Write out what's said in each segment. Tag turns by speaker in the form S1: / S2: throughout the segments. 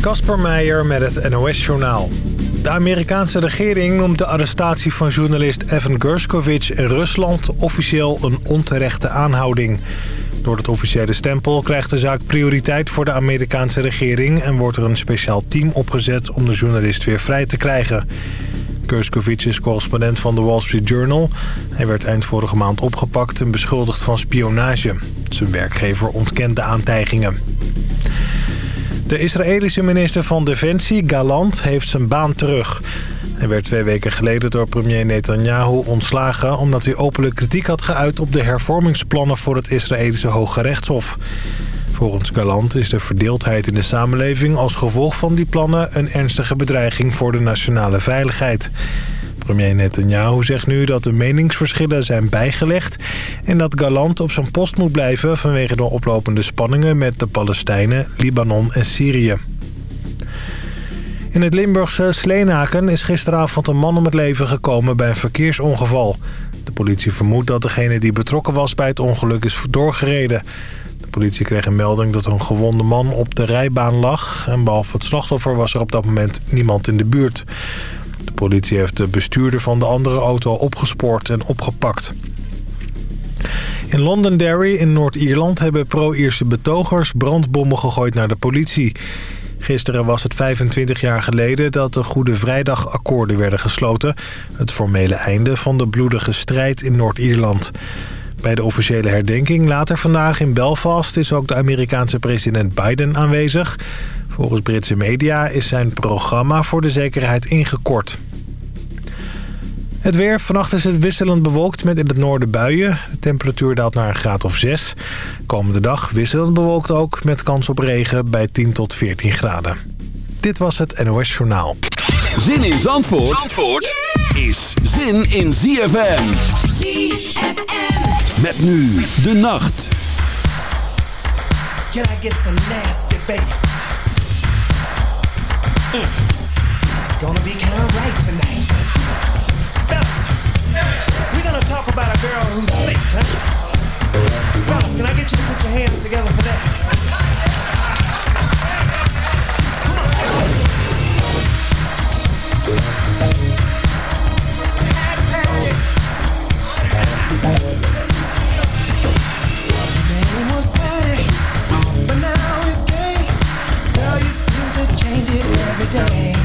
S1: Kasper Meijer met het NOS-journaal. De Amerikaanse regering noemt de arrestatie van journalist Evan Gershkovich in Rusland officieel een onterechte aanhouding. Door het officiële stempel krijgt de zaak prioriteit voor de Amerikaanse regering... en wordt er een speciaal team opgezet om de journalist weer vrij te krijgen. Gershkovich is correspondent van de Wall Street Journal. Hij werd eind vorige maand opgepakt en beschuldigd van spionage. Zijn werkgever ontkent de aantijgingen. De Israëlische minister van Defensie, Galant, heeft zijn baan terug. Hij werd twee weken geleden door premier Netanyahu ontslagen... omdat hij openlijk kritiek had geuit op de hervormingsplannen voor het Israëlische Hoge Rechtshof. Volgens Galant is de verdeeldheid in de samenleving als gevolg van die plannen... een ernstige bedreiging voor de nationale veiligheid. Premier Netanyahu zegt nu dat de meningsverschillen zijn bijgelegd... en dat Galant op zijn post moet blijven vanwege de oplopende spanningen... met de Palestijnen, Libanon en Syrië. In het Limburgse Sleenaken is gisteravond een man om het leven gekomen bij een verkeersongeval. De politie vermoedt dat degene die betrokken was bij het ongeluk is doorgereden. De politie kreeg een melding dat een gewonde man op de rijbaan lag... en behalve het slachtoffer was er op dat moment niemand in de buurt. Politie heeft de bestuurder van de andere auto opgespoord en opgepakt. In Londonderry in Noord-Ierland hebben pro-Ierse betogers brandbommen gegooid naar de politie. Gisteren was het 25 jaar geleden dat de Goede Vrijdag-akkoorden werden gesloten. Het formele einde van de bloedige strijd in Noord-Ierland. Bij de officiële herdenking later vandaag in Belfast is ook de Amerikaanse president Biden aanwezig. Volgens Britse media is zijn programma voor de zekerheid ingekort. Het weer. Vannacht is het wisselend bewolkt met in het noorden buien. De temperatuur daalt naar een graad of 6. Komende dag wisselend bewolkt ook met kans op regen bij 10 tot 14 graden. Dit was het NOS Journaal.
S2: Zin in Zandvoort, Zandvoort is zin in ZFM. ZFM. Met nu de nacht. Can I get some nasty bass? Mm. It's gonna be kind of right tonight. Talk about a girl who's fake, huh? Fellas, can I get you to put your hands together for that? Come on. every day.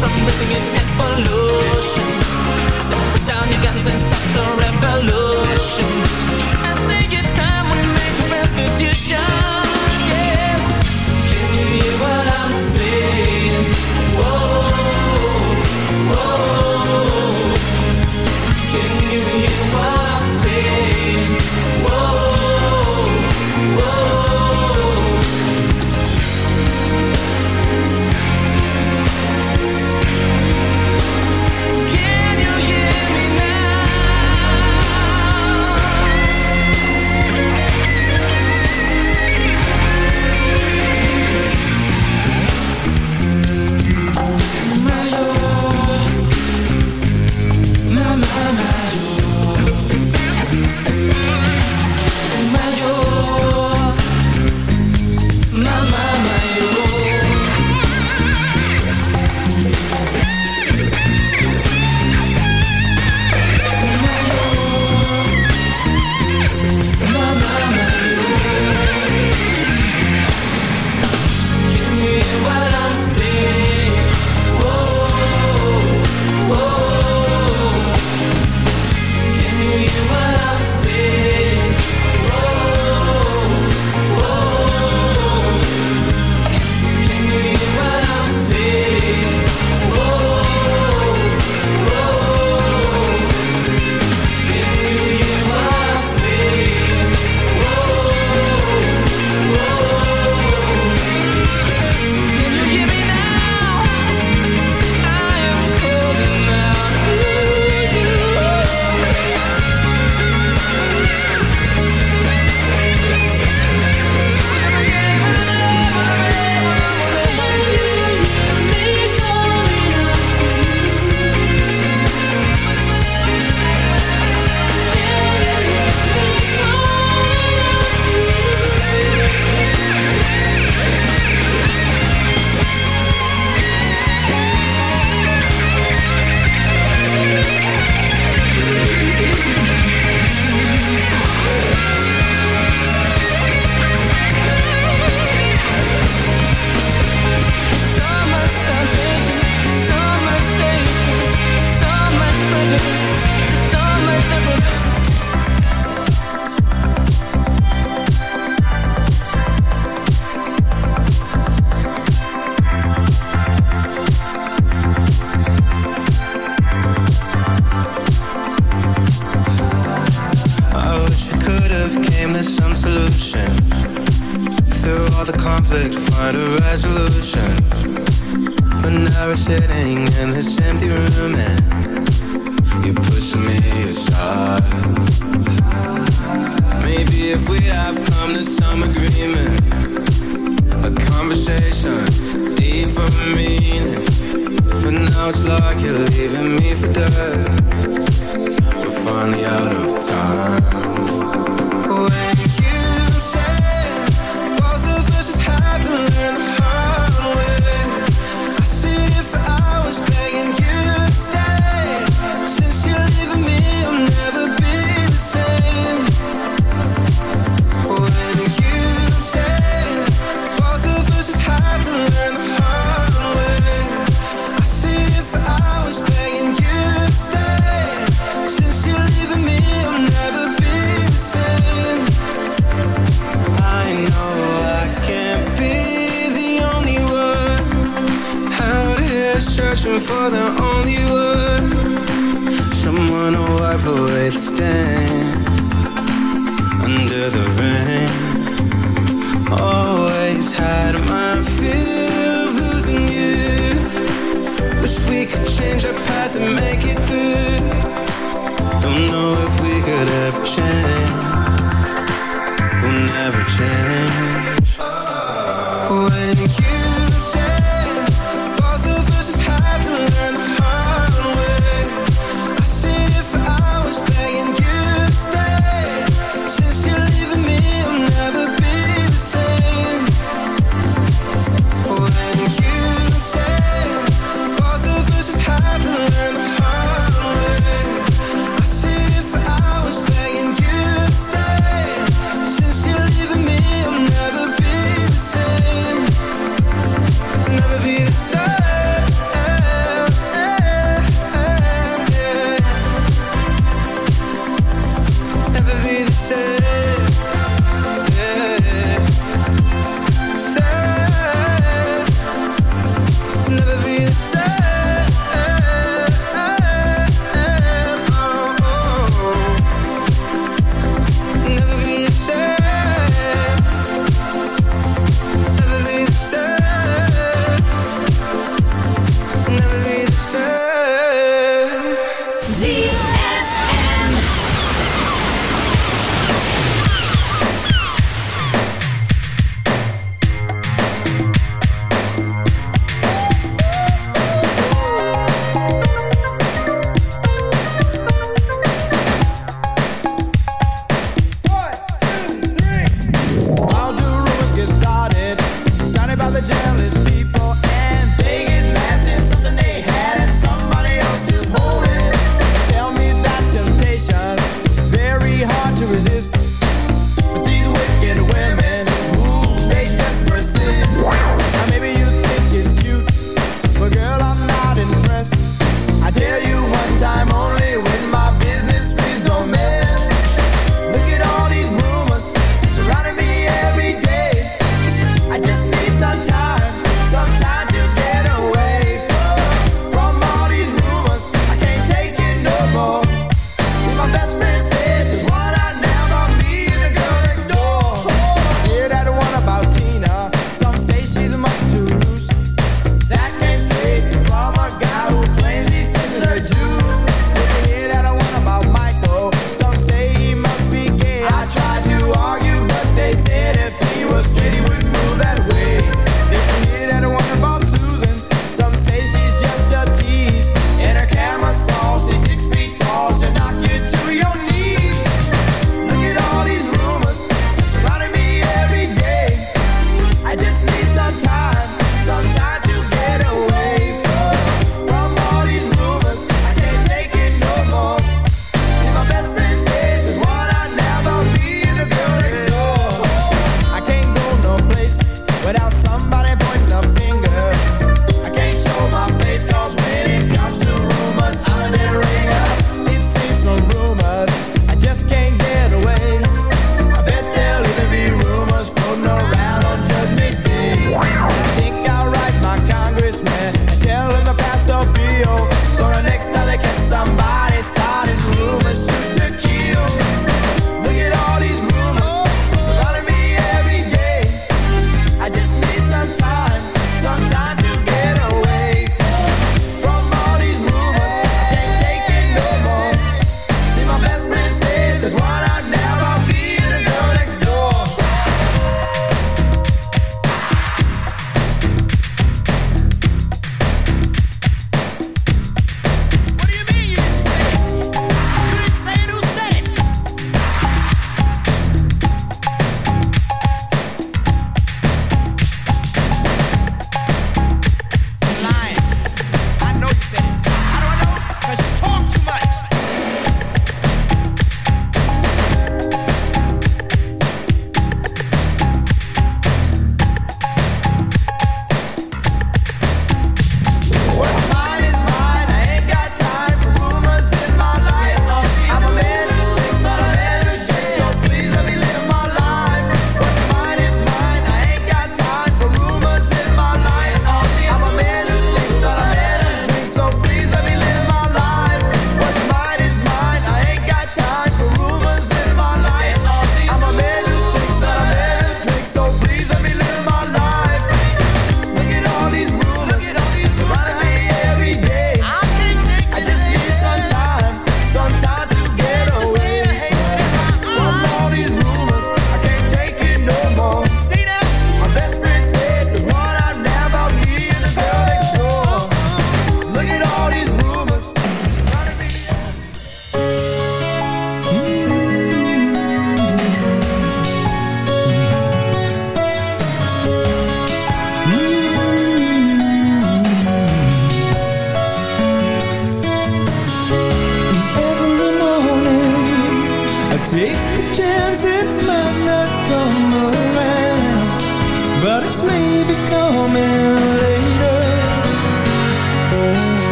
S2: from the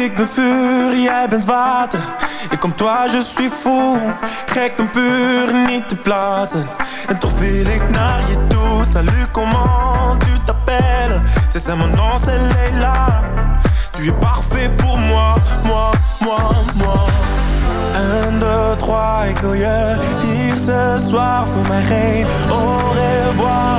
S3: Ik ben vuur, jij bent water. Ik kom Toi, je suis fou, gek en puur niet te plaatsen. En toch wil ik naar je toe. Salut, comment tu t'appelles? C'est ça mon nom, c'est Leila. Tu es parfait pour moi, moi moi, moi. un, deux, trois, ik wil je hier ce soir. Voor mij geen au revoir.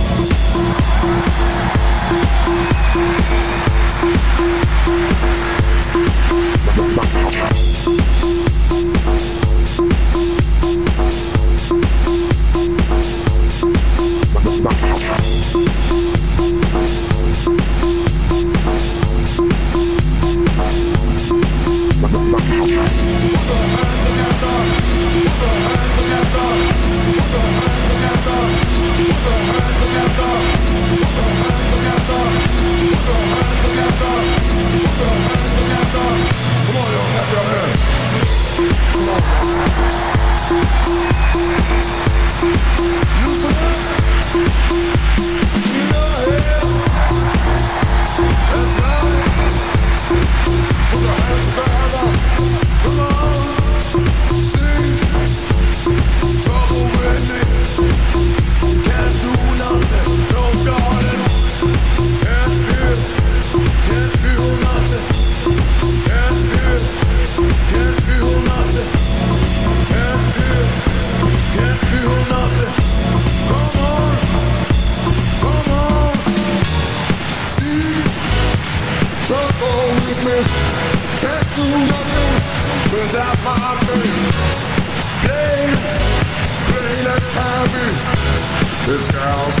S4: girls.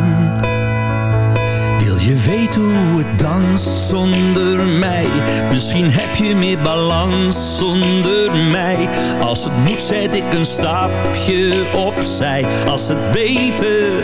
S5: Misschien heb je meer balans zonder mij. Als het moet zet ik een stapje opzij. Als het beter,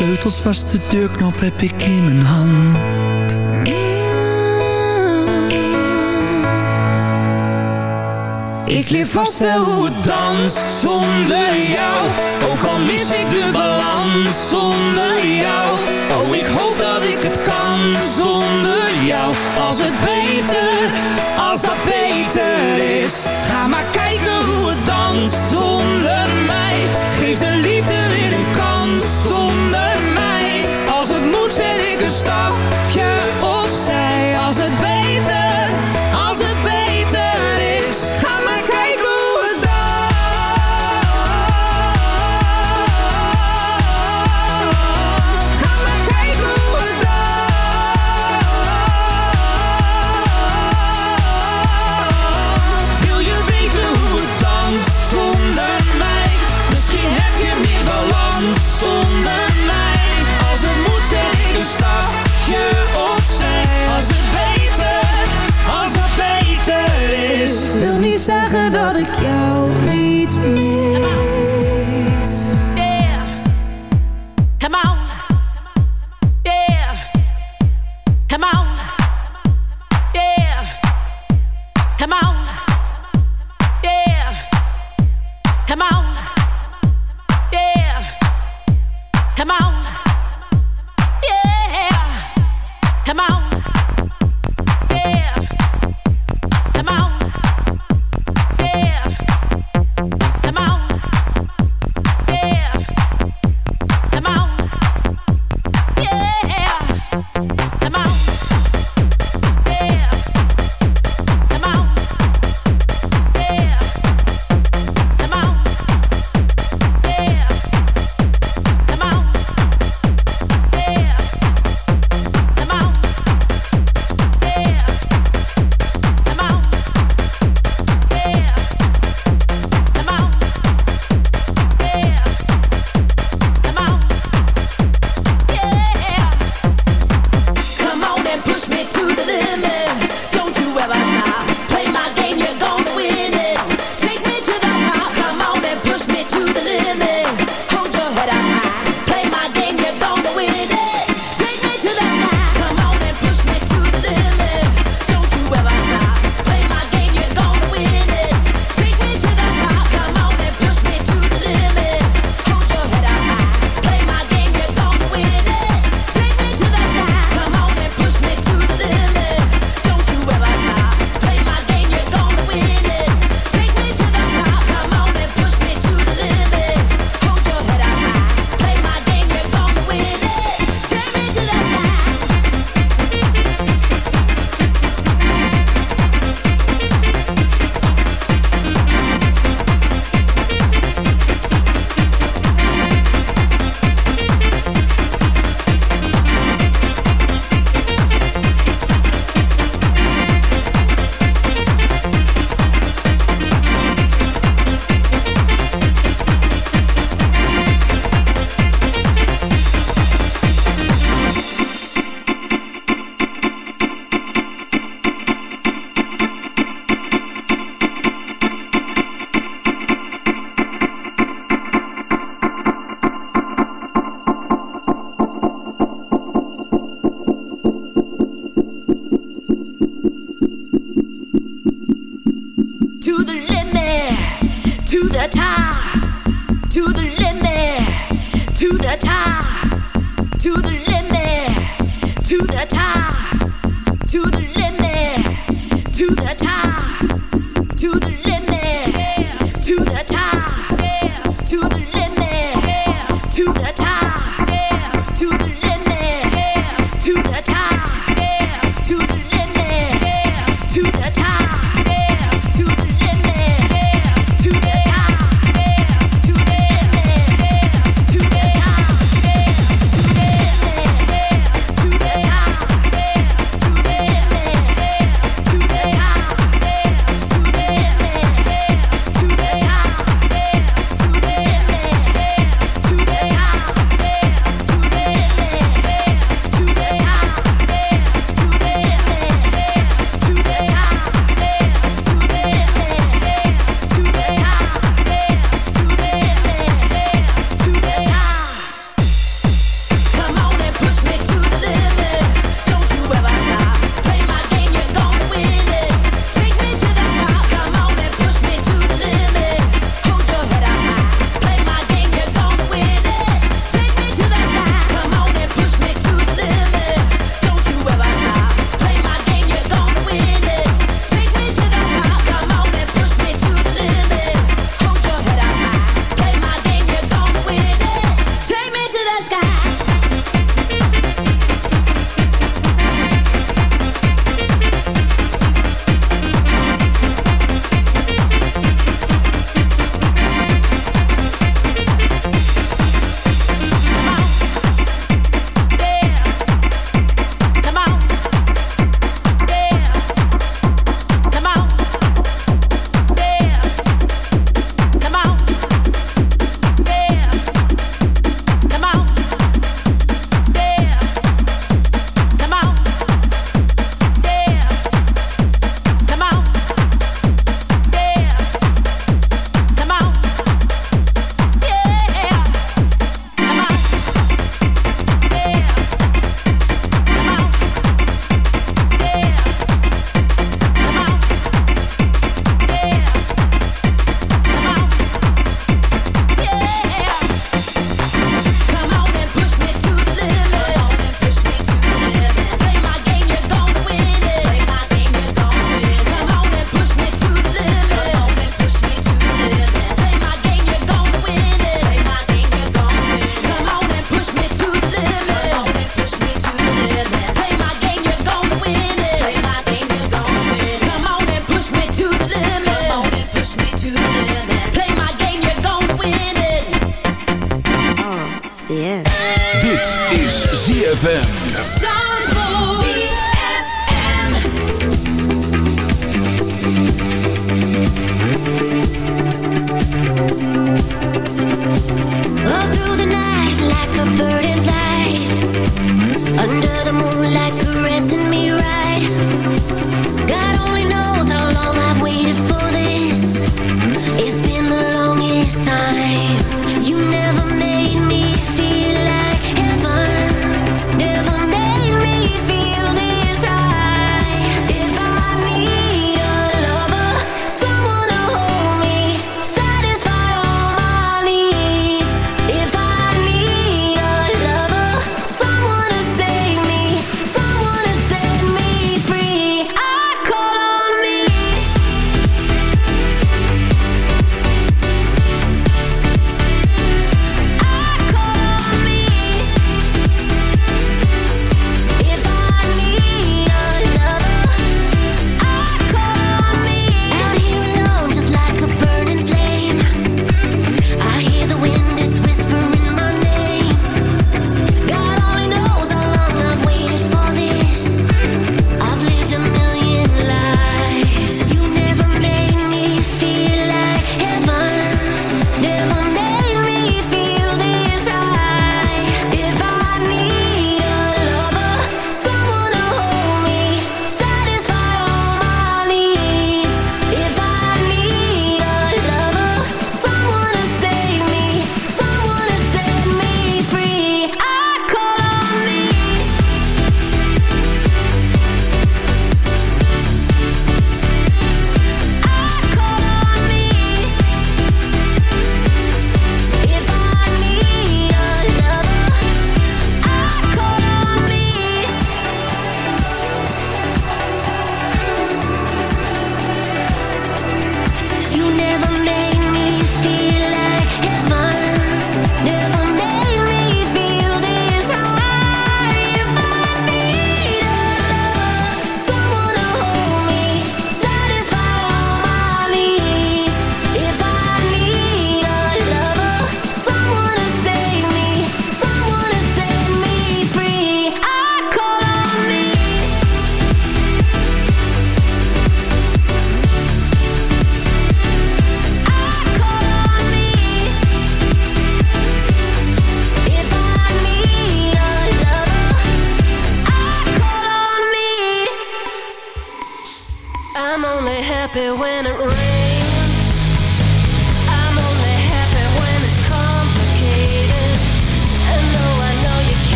S5: Sleutels vast, de deurknop heb ik in mijn hand.
S6: Ik leer vast wel hoe het danst zonder jou Ook al mis ik de balans zonder jou Oh, ik hoop dat ik het kan zonder jou Als het beter, als dat beter is. Ga maar kijken hoe het danst zonder mij. Geef de liefde weer een kans zonder mij. Als het moet zet ik een stapje opzij
S7: the
S8: time.